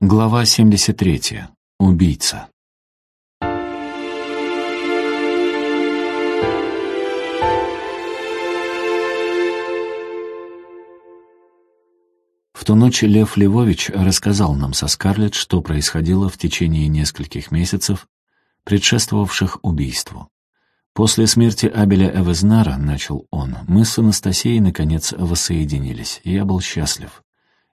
Глава 73. Убийца. В ту ночь Лев Львович рассказал нам со Скарлетт, что происходило в течение нескольких месяцев, предшествовавших убийству. После смерти Абеля Эвезнара, начал он, мы с Анастасией наконец воссоединились, я был счастлив.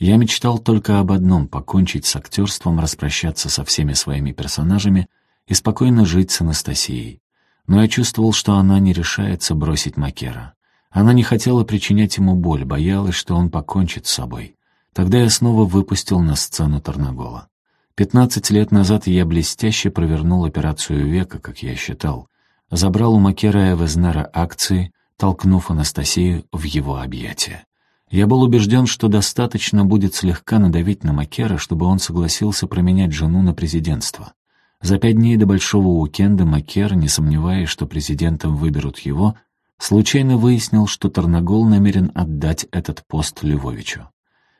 Я мечтал только об одном — покончить с актерством, распрощаться со всеми своими персонажами и спокойно жить с Анастасией. Но я чувствовал, что она не решается бросить Макера. Она не хотела причинять ему боль, боялась, что он покончит с собой. Тогда я снова выпустил на сцену Тарнагола. Пятнадцать лет назад я блестяще провернул операцию века, как я считал. Забрал у Макера Эвезнера акции, толкнув Анастасию в его объятия. Я был убежден, что достаточно будет слегка надавить на Макера, чтобы он согласился променять жену на президентство. За пять дней до большого уикенда Макер, не сомневаясь, что президентом выберут его, случайно выяснил, что Тарнагол намерен отдать этот пост Львовичу.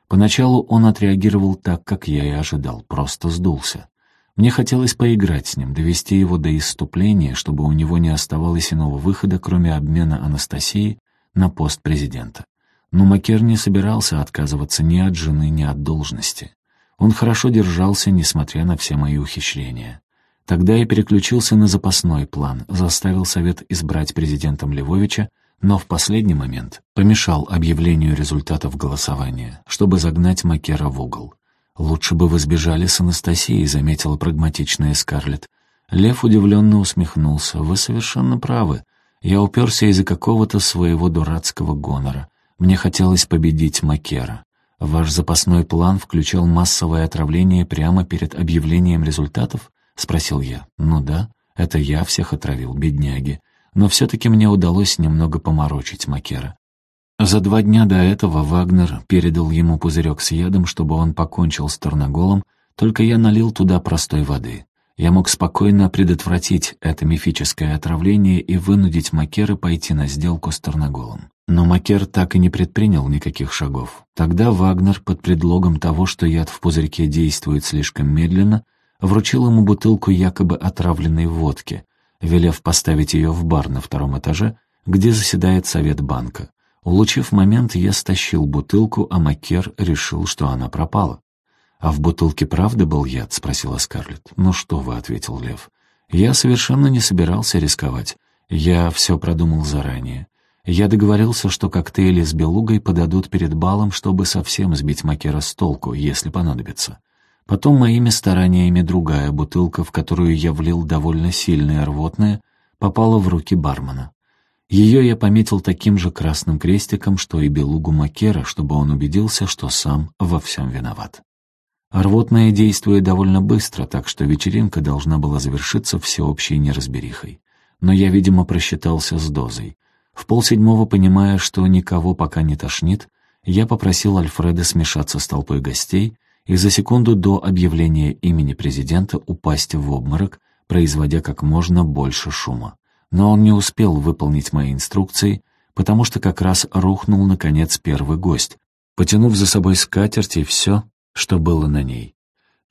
Поначалу он отреагировал так, как я и ожидал, просто сдулся. Мне хотелось поиграть с ним, довести его до исступления, чтобы у него не оставалось иного выхода, кроме обмена Анастасии на пост президента. Но Макер не собирался отказываться ни от жены, ни от должности. Он хорошо держался, несмотря на все мои ухищрения. Тогда я переключился на запасной план, заставил Совет избрать президентом Львовича, но в последний момент помешал объявлению результатов голосования, чтобы загнать Макера в угол. «Лучше бы вы сбежали с Анастасией», — заметила прагматичная Скарлетт. Лев удивленно усмехнулся. «Вы совершенно правы. Я уперся из-за какого-то своего дурацкого гонора. Мне хотелось победить Макера. Ваш запасной план включал массовое отравление прямо перед объявлением результатов? Спросил я. Ну да, это я всех отравил, бедняги. Но все-таки мне удалось немного поморочить Макера. За два дня до этого Вагнер передал ему пузырек с ядом, чтобы он покончил с Тарноголом, только я налил туда простой воды. Я мог спокойно предотвратить это мифическое отравление и вынудить Макера пойти на сделку с Тарноголом. Но Макер так и не предпринял никаких шагов. Тогда Вагнер, под предлогом того, что яд в пузырьке действует слишком медленно, вручил ему бутылку якобы отравленной водки, велев поставить ее в бар на втором этаже, где заседает совет банка. Улучив момент, я стащил бутылку, а Макер решил, что она пропала. «А в бутылке правда был яд?» — спросила Скарлетт. «Ну что вы», — ответил Лев. «Я совершенно не собирался рисковать. Я все продумал заранее. Я договорился, что коктейли с белугой подадут перед балом, чтобы совсем сбить Макера с толку, если понадобится. Потом моими стараниями другая бутылка, в которую я влил довольно сильное рвотное, попала в руки бармена. Ее я пометил таким же красным крестиком, что и белугу Макера, чтобы он убедился, что сам во всем виноват. Рвотное действует довольно быстро, так что вечеринка должна была завершиться всеобщей неразберихой. Но я, видимо, просчитался с дозой. В полседьмого, понимая, что никого пока не тошнит, я попросил Альфреда смешаться с толпой гостей и за секунду до объявления имени президента упасть в обморок, производя как можно больше шума. Но он не успел выполнить мои инструкции, потому что как раз рухнул, наконец, первый гость, потянув за собой скатерть и все, что было на ней.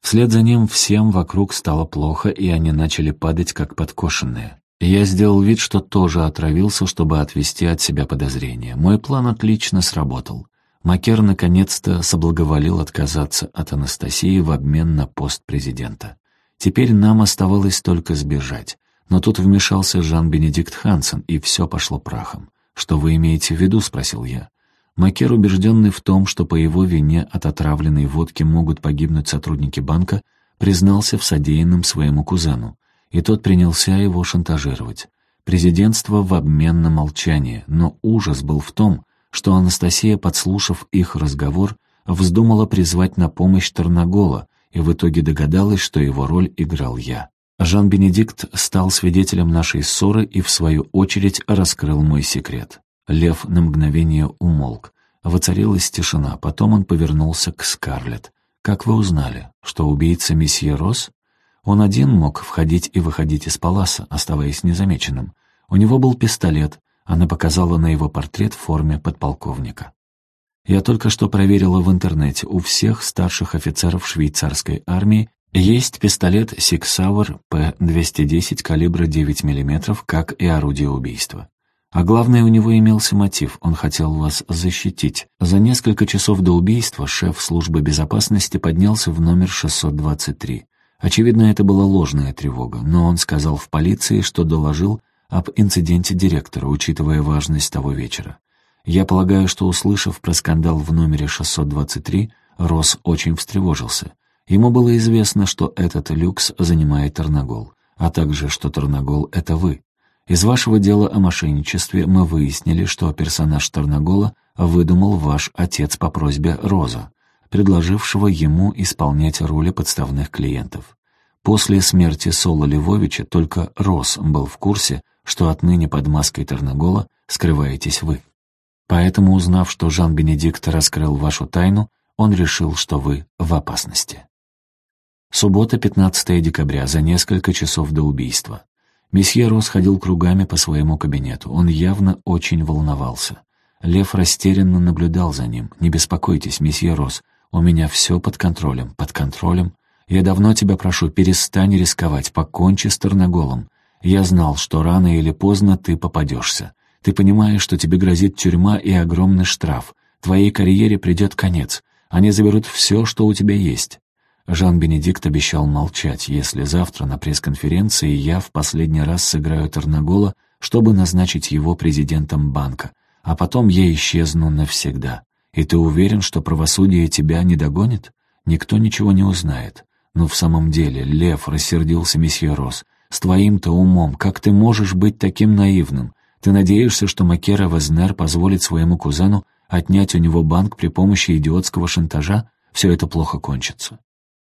Вслед за ним всем вокруг стало плохо, и они начали падать, как подкошенные. Я сделал вид, что тоже отравился, чтобы отвести от себя подозрения. Мой план отлично сработал. Макер наконец-то соблаговолил отказаться от Анастасии в обмен на пост президента. Теперь нам оставалось только сбежать. Но тут вмешался Жан-Бенедикт Хансен, и все пошло прахом. «Что вы имеете в виду?» — спросил я. Макер, убежденный в том, что по его вине от отравленной водки могут погибнуть сотрудники банка, признался в содеянном своему кузену и тот принялся его шантажировать. Президентство в обмен на молчание, но ужас был в том, что Анастасия, подслушав их разговор, вздумала призвать на помощь Тарнагола и в итоге догадалась, что его роль играл я. Жан-Бенедикт стал свидетелем нашей ссоры и, в свою очередь, раскрыл мой секрет. Лев на мгновение умолк. Воцарилась тишина, потом он повернулся к Скарлетт. «Как вы узнали, что убийца месье Росс?» Он один мог входить и выходить из паласа, оставаясь незамеченным. У него был пистолет, она показала на его портрет в форме подполковника. Я только что проверила в интернете. У всех старших офицеров швейцарской армии есть пистолет Sig Sauer P210 калибра 9 мм, как и орудие убийства. А главное, у него имелся мотив, он хотел вас защитить. За несколько часов до убийства шеф службы безопасности поднялся в номер 623. Очевидно, это была ложная тревога, но он сказал в полиции, что доложил об инциденте директора, учитывая важность того вечера. Я полагаю, что, услышав про скандал в номере 623, Росс очень встревожился. Ему было известно, что этот люкс занимает Тарнагол, а также, что Тарнагол — это вы. Из вашего дела о мошенничестве мы выяснили, что персонаж Тарнагола выдумал ваш отец по просьбе Роза, предложившего ему исполнять роли подставных клиентов. После смерти Сола Львовича только Роз был в курсе, что отныне под маской Тарнагола скрываетесь вы. Поэтому, узнав, что Жан-Бенедикт раскрыл вашу тайну, он решил, что вы в опасности. Суббота, 15 декабря, за несколько часов до убийства. Месье Рос ходил кругами по своему кабинету. Он явно очень волновался. Лев растерянно наблюдал за ним. «Не беспокойтесь, месье Рос, у меня все под контролем». «Под контролем? Я давно тебя прошу, перестань рисковать, покончи с Тарноголом. Я знал, что рано или поздно ты попадешься. Ты понимаешь, что тебе грозит тюрьма и огромный штраф. Твоей карьере придет конец. Они заберут все, что у тебя есть. Жан-Бенедикт обещал молчать, если завтра на пресс-конференции я в последний раз сыграю Тарнагола, чтобы назначить его президентом банка, а потом я исчезну навсегда. И ты уверен, что правосудие тебя не догонит? Никто ничего не узнает. Но в самом деле, Лев, рассердился месье Рос, с твоим-то умом, как ты можешь быть таким наивным? Ты надеешься, что Макера Везнер позволит своему кузену отнять у него банк при помощи идиотского шантажа? Все это плохо кончится.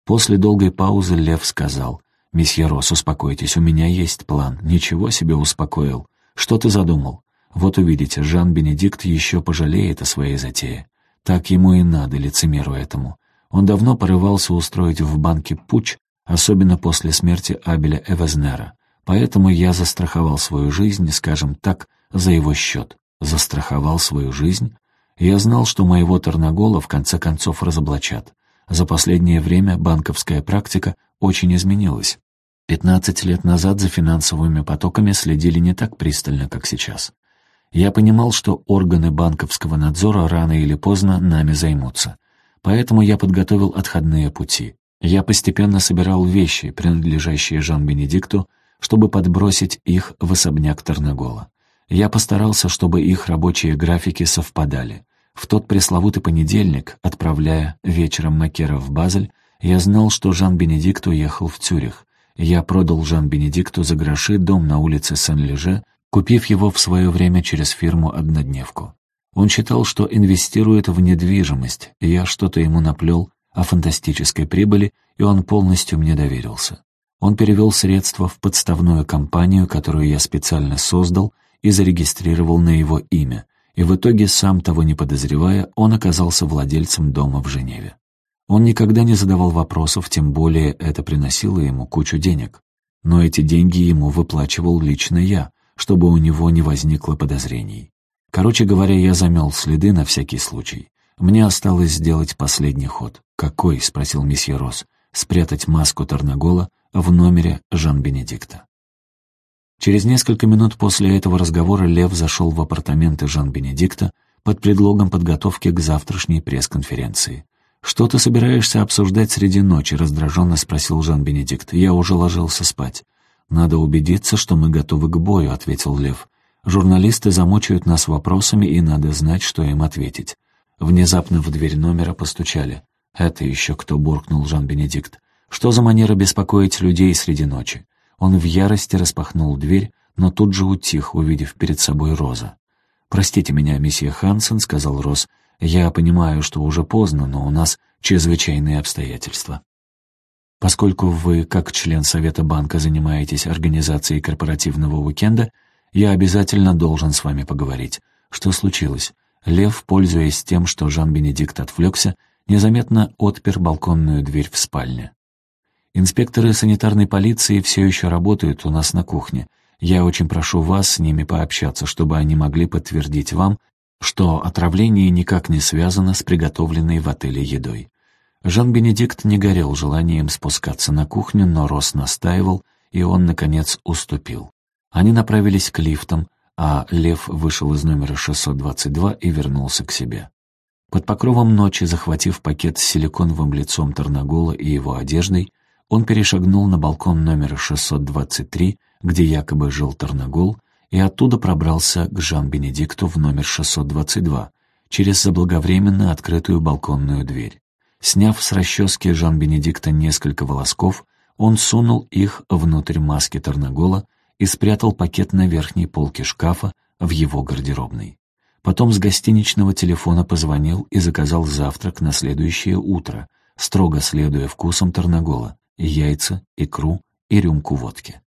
После долгой паузы Лев сказал, «Месье Рос, успокойтесь, у меня есть план. Ничего себе успокоил. Что ты задумал? Вот увидите, Жан-Бенедикт еще пожалеет о своей затее. Так ему и надо, лицемеру этому. Он давно порывался устроить в банке путч, особенно после смерти Абеля Эвезнера. Поэтому я застраховал свою жизнь, скажем так, за его счет. Застраховал свою жизнь? Я знал, что моего Тарнагола в конце концов разоблачат. За последнее время банковская практика очень изменилась. 15 лет назад за финансовыми потоками следили не так пристально, как сейчас. Я понимал, что органы банковского надзора рано или поздно нами займутся. Поэтому я подготовил отходные пути. Я постепенно собирал вещи, принадлежащие Жан-Бенедикту, чтобы подбросить их в особняк Тарнагола. Я постарался, чтобы их рабочие графики совпадали. В тот пресловутый понедельник, отправляя вечером Макера в Базель, я знал, что Жан-Бенедикт уехал в Цюрих. Я продал Жан-Бенедикту за гроши дом на улице Сен-Леже, купив его в свое время через фирму-однодневку. Он считал, что инвестирует в недвижимость, и я что-то ему наплел о фантастической прибыли, и он полностью мне доверился. Он перевел средства в подставную компанию, которую я специально создал и зарегистрировал на его имя, и в итоге, сам того не подозревая, он оказался владельцем дома в Женеве. Он никогда не задавал вопросов, тем более это приносило ему кучу денег. Но эти деньги ему выплачивал лично я, чтобы у него не возникло подозрений. Короче говоря, я замел следы на всякий случай. Мне осталось сделать последний ход. «Какой?» — спросил месье Рос. «Спрятать маску Тарнагола в номере Жан-Бенедикта». Через несколько минут после этого разговора Лев зашел в апартаменты Жан-Бенедикта под предлогом подготовки к завтрашней пресс-конференции. «Что ты собираешься обсуждать среди ночи?» — раздраженно спросил Жан-Бенедикт. «Я уже ложился спать». «Надо убедиться, что мы готовы к бою», — ответил Лев. «Журналисты замучают нас вопросами, и надо знать, что им ответить». Внезапно в дверь номера постучали. «Это еще кто?» — буркнул Жан-Бенедикт. «Что за манера беспокоить людей среди ночи?» Он в ярости распахнул дверь, но тут же утих, увидев перед собой Роза. «Простите меня, месье Хансен», — сказал Роз. «Я понимаю, что уже поздно, но у нас чрезвычайные обстоятельства. Поскольку вы, как член Совета банка, занимаетесь организацией корпоративного уикенда, я обязательно должен с вами поговорить. Что случилось?» Лев, пользуясь тем, что Жан-Бенедикт отвлекся, незаметно отпер балконную дверь в спальне. Инспекторы санитарной полиции все еще работают у нас на кухне. Я очень прошу вас с ними пообщаться, чтобы они могли подтвердить вам, что отравление никак не связано с приготовленной в отеле едой. Жан-Бенедикт не горел желанием спускаться на кухню, но Рос настаивал, и он, наконец, уступил. Они направились к лифтам, а Лев вышел из номера 622 и вернулся к себе. Под покровом ночи, захватив пакет с силиконовым лицом Тарнагола и его одеждой, он перешагнул на балкон номера 623, где якобы жил Тарнагол, и оттуда пробрался к Жан-Бенедикту в номер 622, через заблаговременно открытую балконную дверь. Сняв с расчески Жан-Бенедикта несколько волосков, он сунул их внутрь маски Тарнагола и спрятал пакет на верхней полке шкафа в его гардеробной. Потом с гостиничного телефона позвонил и заказал завтрак на следующее утро, строго следуя вкусам Тарнагола — яйца, икру и рюмку водки.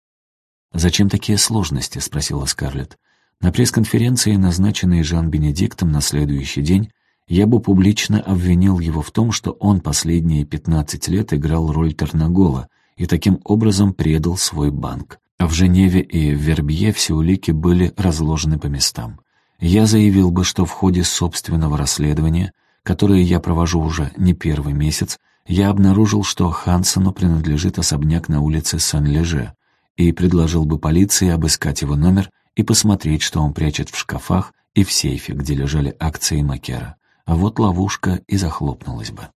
«Зачем такие сложности?» — спросила Скарлетт. На пресс-конференции, назначенной Жан-Бенедиктом на следующий день, я бы публично обвинил его в том, что он последние 15 лет играл роль Тарнагола и таким образом предал свой банк. В Женеве и в Вербье все улики были разложены по местам. Я заявил бы, что в ходе собственного расследования, которое я провожу уже не первый месяц, я обнаружил, что Хансену принадлежит особняк на улице Сан-Леже, и предложил бы полиции обыскать его номер и посмотреть, что он прячет в шкафах и в сейфе, где лежали акции Макера. А вот ловушка и захлопнулась бы.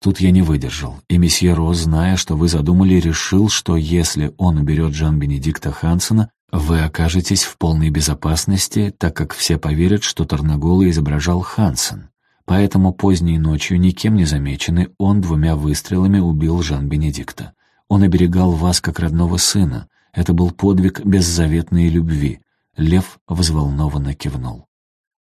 Тут я не выдержал, и месье Роз, зная, что вы задумали, решил, что если он уберет Жан-Бенедикта Хансена, вы окажетесь в полной безопасности, так как все поверят, что Тарнагола изображал Хансен. Поэтому поздней ночью, никем не замеченный, он двумя выстрелами убил Жан-Бенедикта. Он оберегал вас как родного сына. Это был подвиг беззаветной любви. Лев взволнованно кивнул.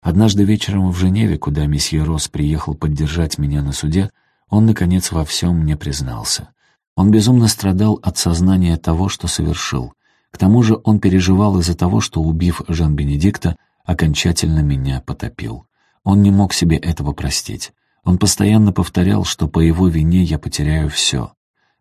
Однажды вечером в Женеве, куда месье Рос приехал поддержать меня на суде, он, наконец, во всем мне признался. Он безумно страдал от сознания того, что совершил. К тому же он переживал из-за того, что, убив Жан-Бенедикта, окончательно меня потопил. Он не мог себе этого простить. Он постоянно повторял, что по его вине я потеряю все.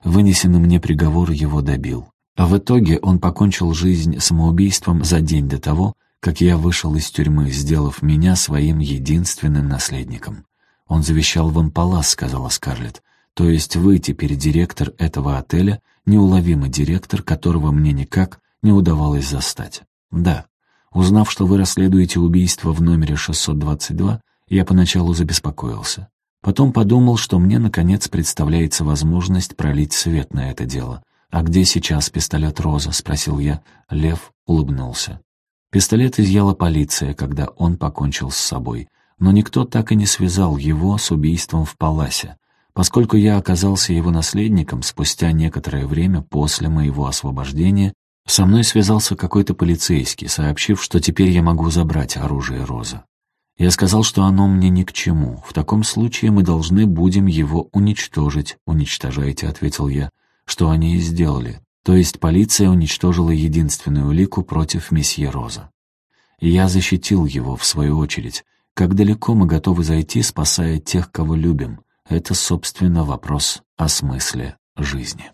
Вынесенный мне приговор его добил. А в итоге он покончил жизнь самоубийством за день до того, как я вышел из тюрьмы, сделав меня своим единственным наследником. «Он завещал вам палас», — сказала Скарлетт. «То есть вы теперь директор этого отеля, неуловимый директор, которого мне никак не удавалось застать». «Да. Узнав, что вы расследуете убийство в номере 622, я поначалу забеспокоился. Потом подумал, что мне, наконец, представляется возможность пролить свет на это дело. «А где сейчас пистолет Роза?» — спросил я. Лев улыбнулся. Пистолет изъяла полиция, когда он покончил с собой. Но никто так и не связал его с убийством в Паласе. Поскольку я оказался его наследником, спустя некоторое время после моего освобождения со мной связался какой-то полицейский, сообщив, что теперь я могу забрать оружие Роза. Я сказал, что оно мне ни к чему. В таком случае мы должны будем его уничтожить. Уничтожайте, ответил я. Что они и сделали. То есть полиция уничтожила единственную улику против месье Роза. Я защитил его, в свою очередь. Как далеко мы готовы зайти, спасая тех, кого любим? Это, собственно, вопрос о смысле жизни.